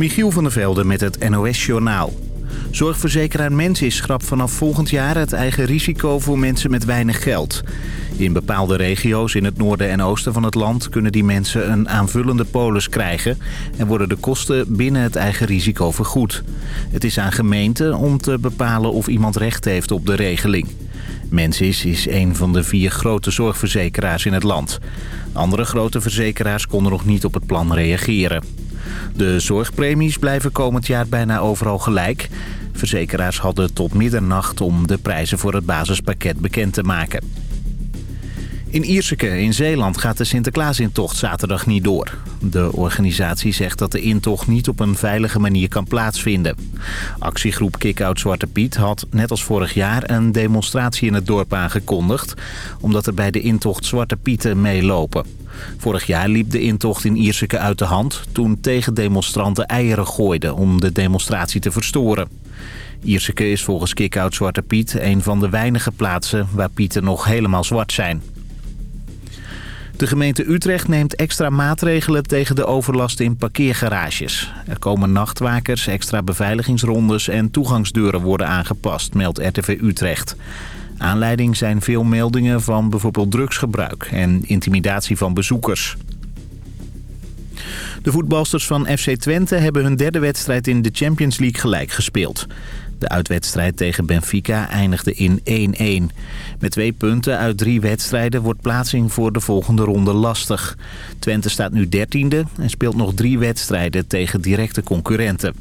Michiel van der Velde met het NOS-journaal. Zorgverzekeraar Mensis schrapt vanaf volgend jaar het eigen risico voor mensen met weinig geld. In bepaalde regio's in het noorden en oosten van het land kunnen die mensen een aanvullende polis krijgen... en worden de kosten binnen het eigen risico vergoed. Het is aan gemeenten om te bepalen of iemand recht heeft op de regeling. Mensis is een van de vier grote zorgverzekeraars in het land. Andere grote verzekeraars konden nog niet op het plan reageren. De zorgpremies blijven komend jaar bijna overal gelijk. Verzekeraars hadden tot middernacht om de prijzen voor het basispakket bekend te maken. In Ierseke in Zeeland gaat de Sinterklaasintocht zaterdag niet door. De organisatie zegt dat de intocht niet op een veilige manier kan plaatsvinden. Actiegroep Kick-Out Zwarte Piet had net als vorig jaar een demonstratie in het dorp aangekondigd... omdat er bij de intocht Zwarte Pieten meelopen. Vorig jaar liep de intocht in Ierseke uit de hand... toen tegendemonstranten eieren gooiden om de demonstratie te verstoren. Ierseke is volgens Kick-Out Zwarte Piet een van de weinige plaatsen... waar pieten nog helemaal zwart zijn. De gemeente Utrecht neemt extra maatregelen tegen de overlast in parkeergarages. Er komen nachtwakers, extra beveiligingsrondes en toegangsdeuren worden aangepast, meldt RTV Utrecht. Aanleiding zijn veel meldingen van bijvoorbeeld drugsgebruik en intimidatie van bezoekers. De voetbalsters van FC Twente hebben hun derde wedstrijd in de Champions League gelijk gespeeld. De uitwedstrijd tegen Benfica eindigde in 1-1. Met twee punten uit drie wedstrijden wordt plaatsing voor de volgende ronde lastig. Twente staat nu dertiende en speelt nog drie wedstrijden tegen directe concurrenten.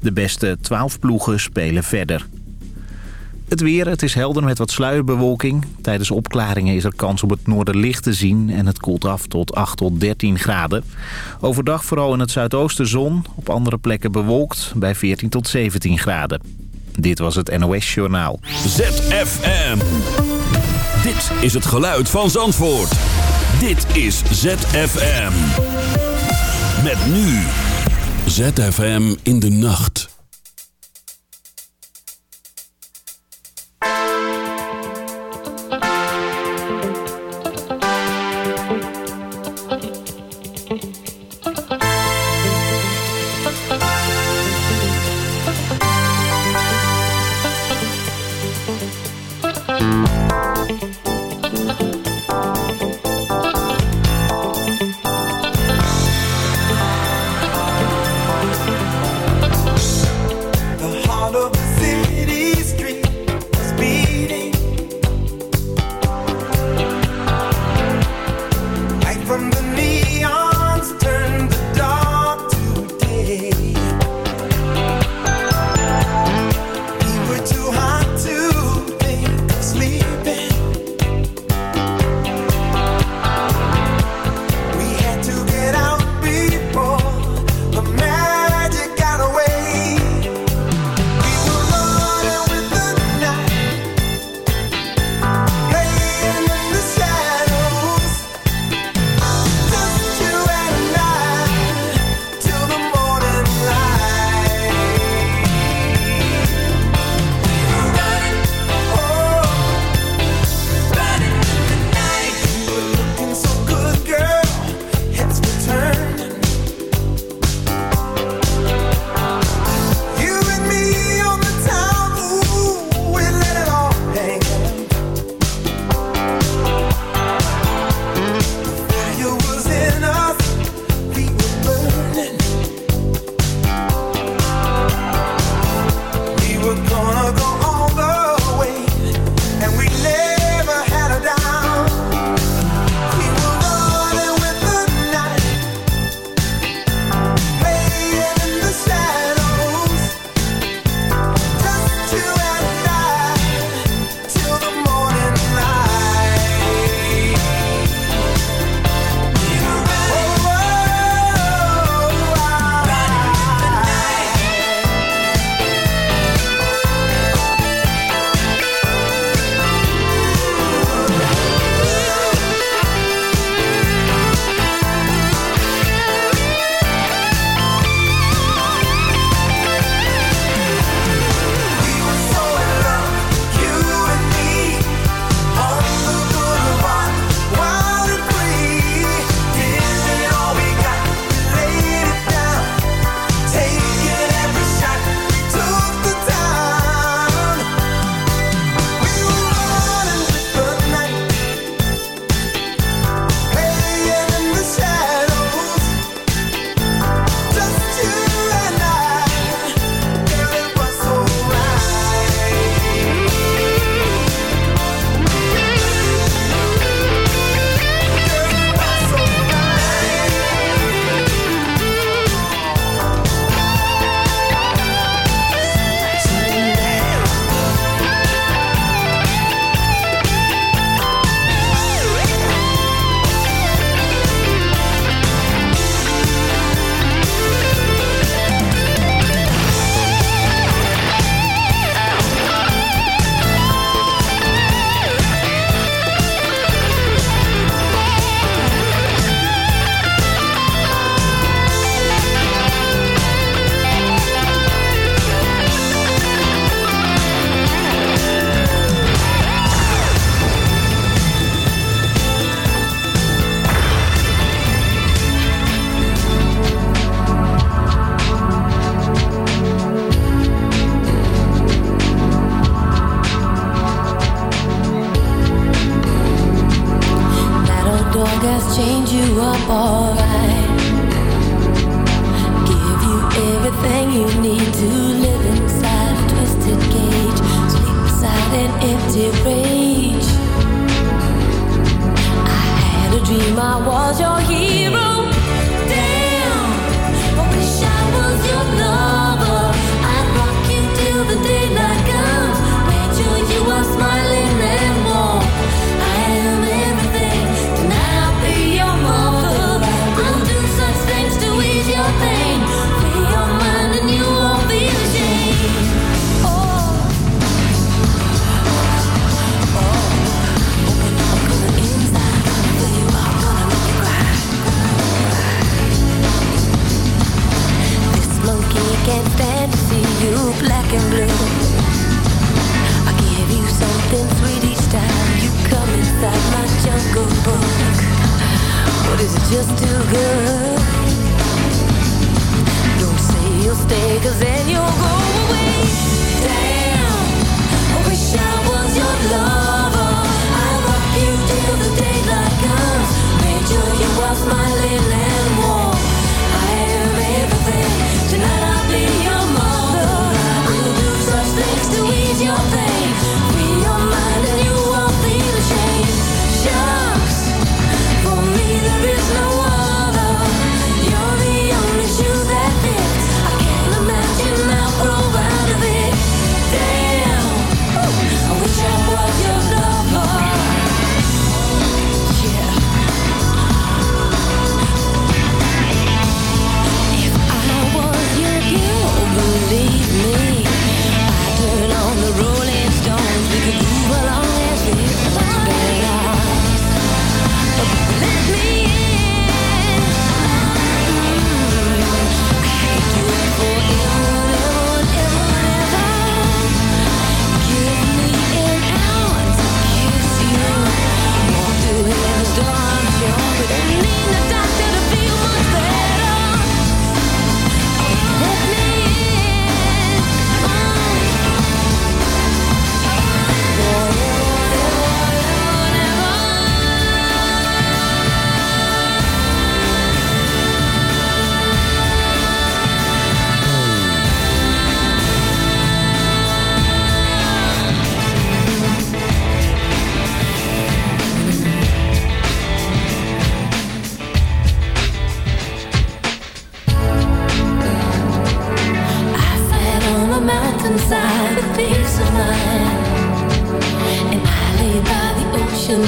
De beste twaalf ploegen spelen verder. Het weer, het is helder met wat sluierbewolking. Tijdens opklaringen is er kans op het noorderlicht te zien en het koelt af tot 8 tot 13 graden. Overdag vooral in het zuidoosten zon, op andere plekken bewolkt bij 14 tot 17 graden. Dit was het NOS Journaal. ZFM. Dit is het geluid van Zandvoort. Dit is ZFM. Met nu. ZFM in de nacht.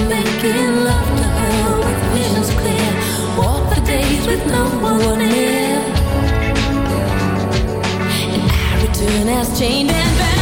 making love to her visions clear. Walk the days with no one near. And I return as chained and bound.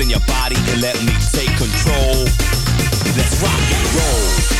Loosen your body and let me take control. Let's rock and roll.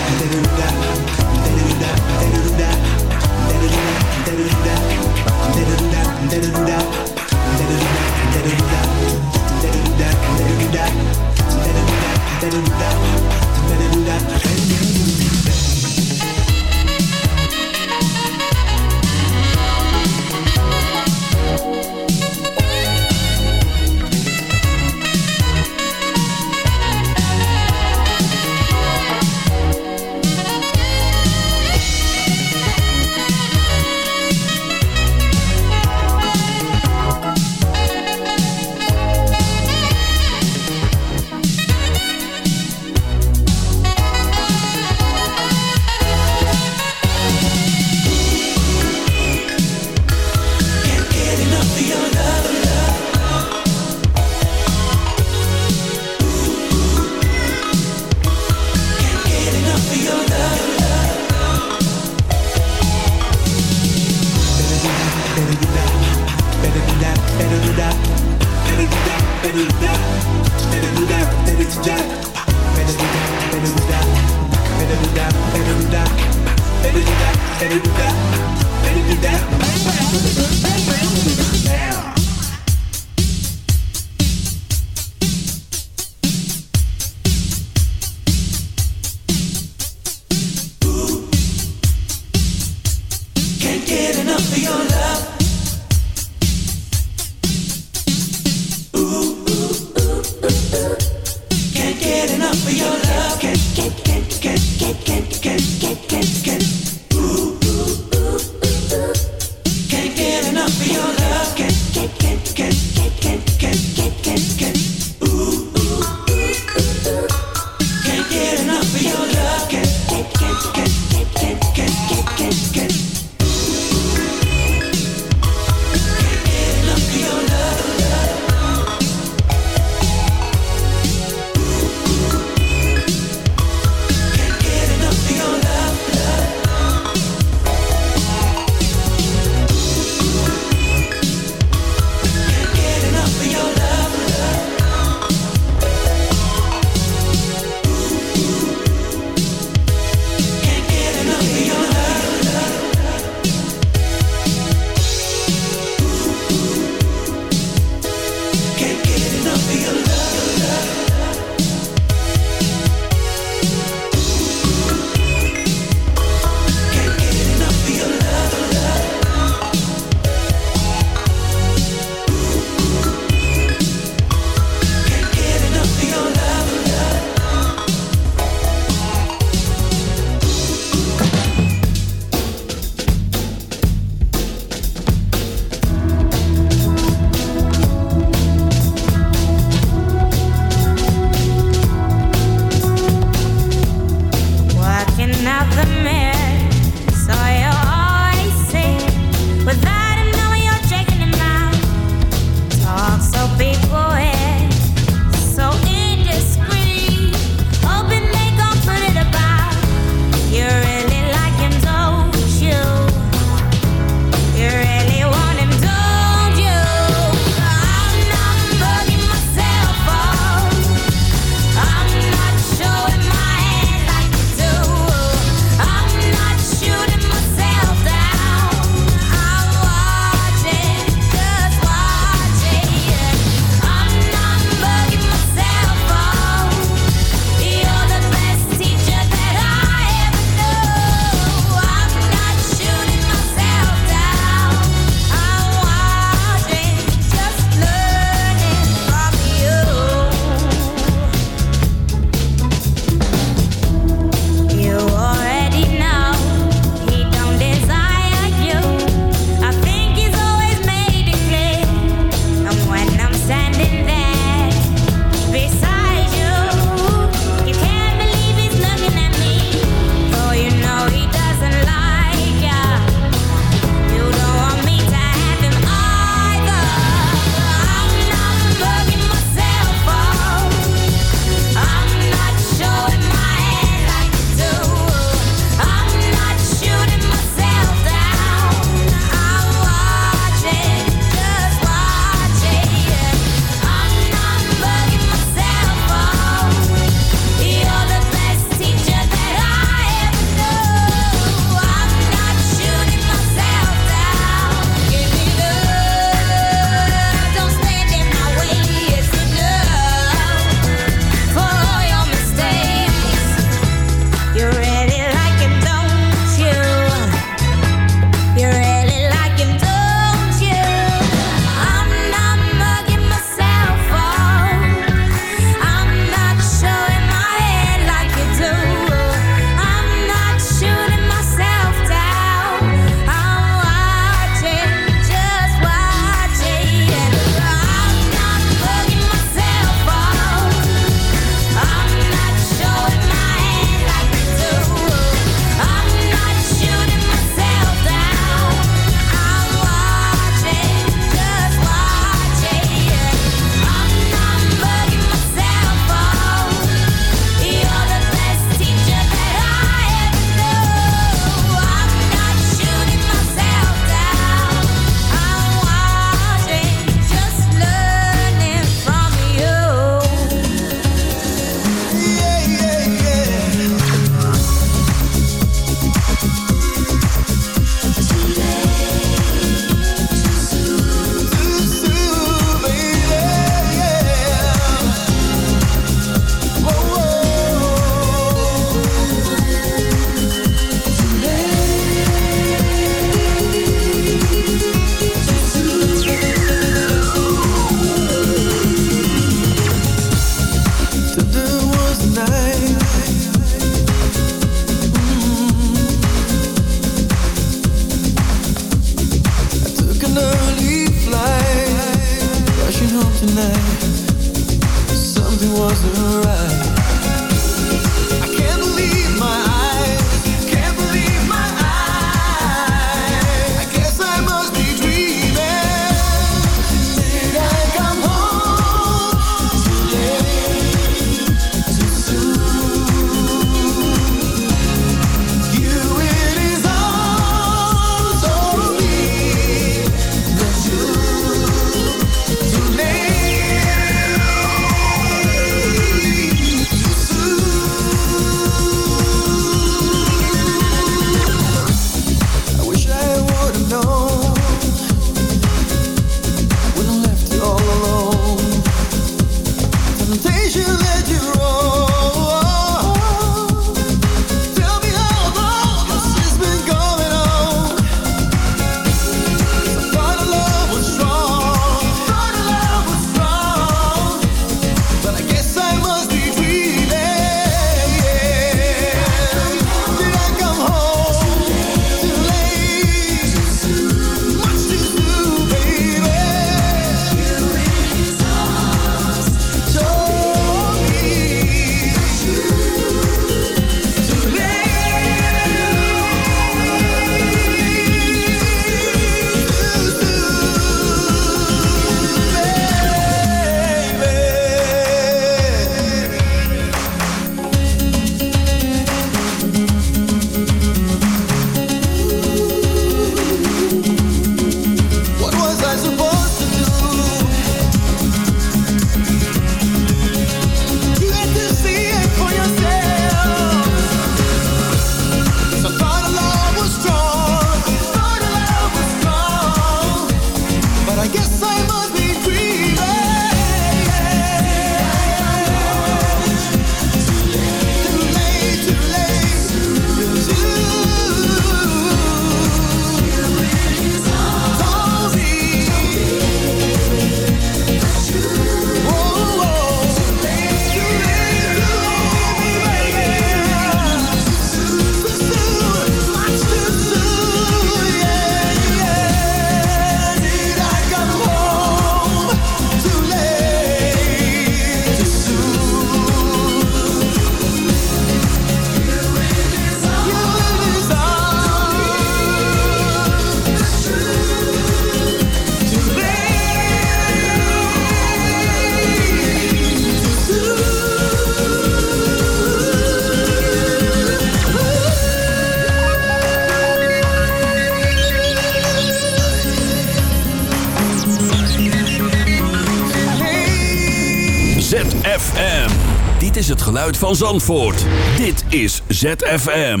geluid van Zandvoort. Dit is ZFM.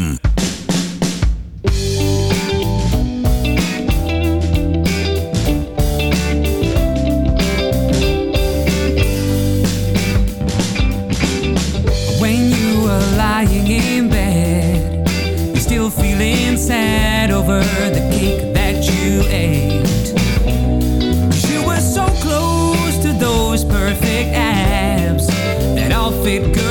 When you are lying in bed, you're still feeling sad over the cake that you ate. You were so close to those perfect abs that all fit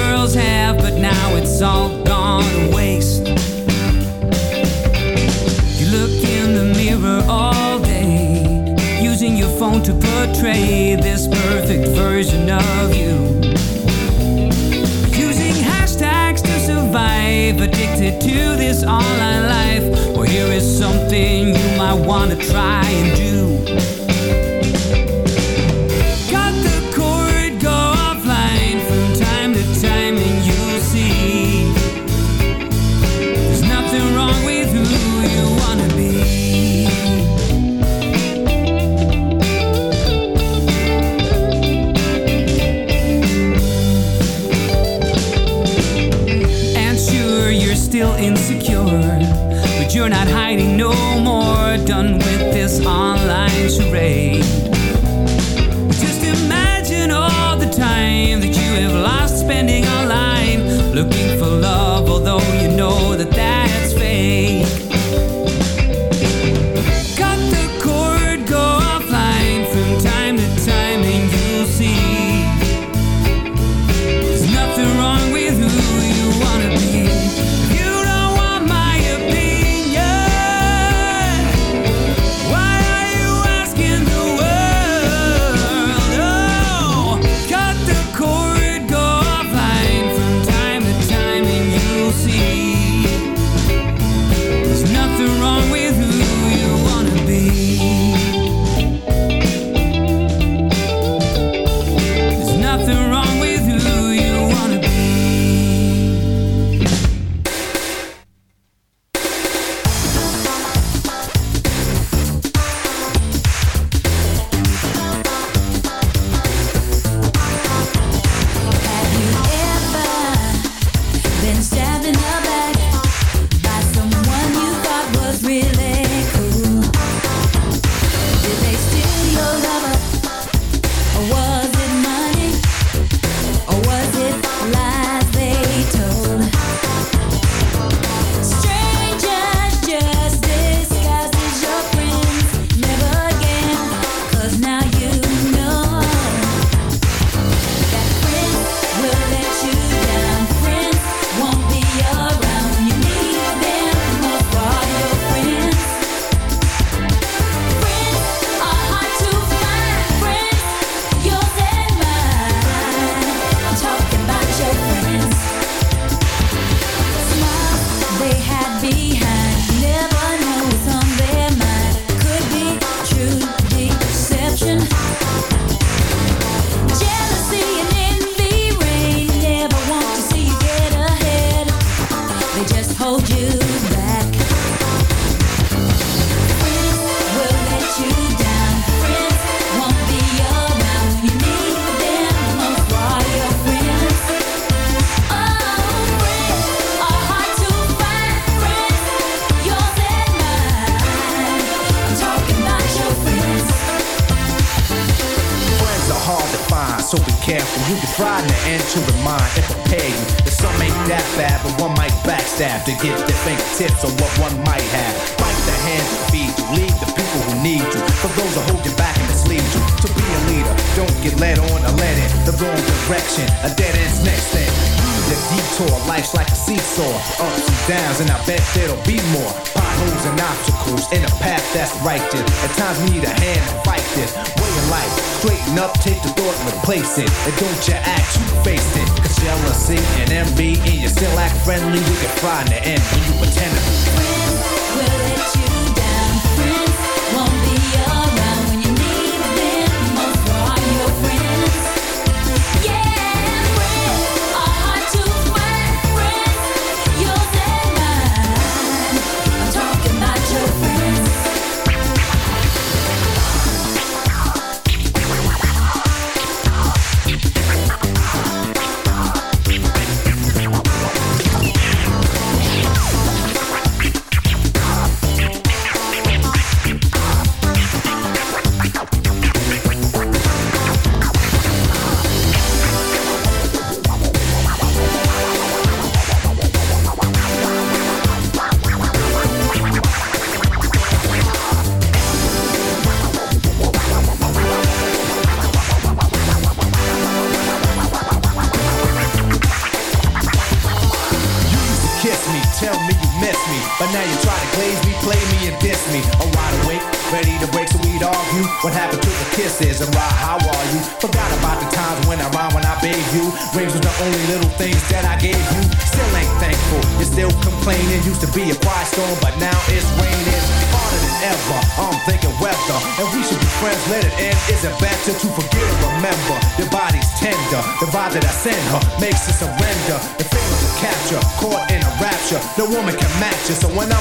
to portray this perfect version of you. Using hashtags to survive, addicted to this online life. Well, here is something you might want to try and do. No woman can match you, so when I'm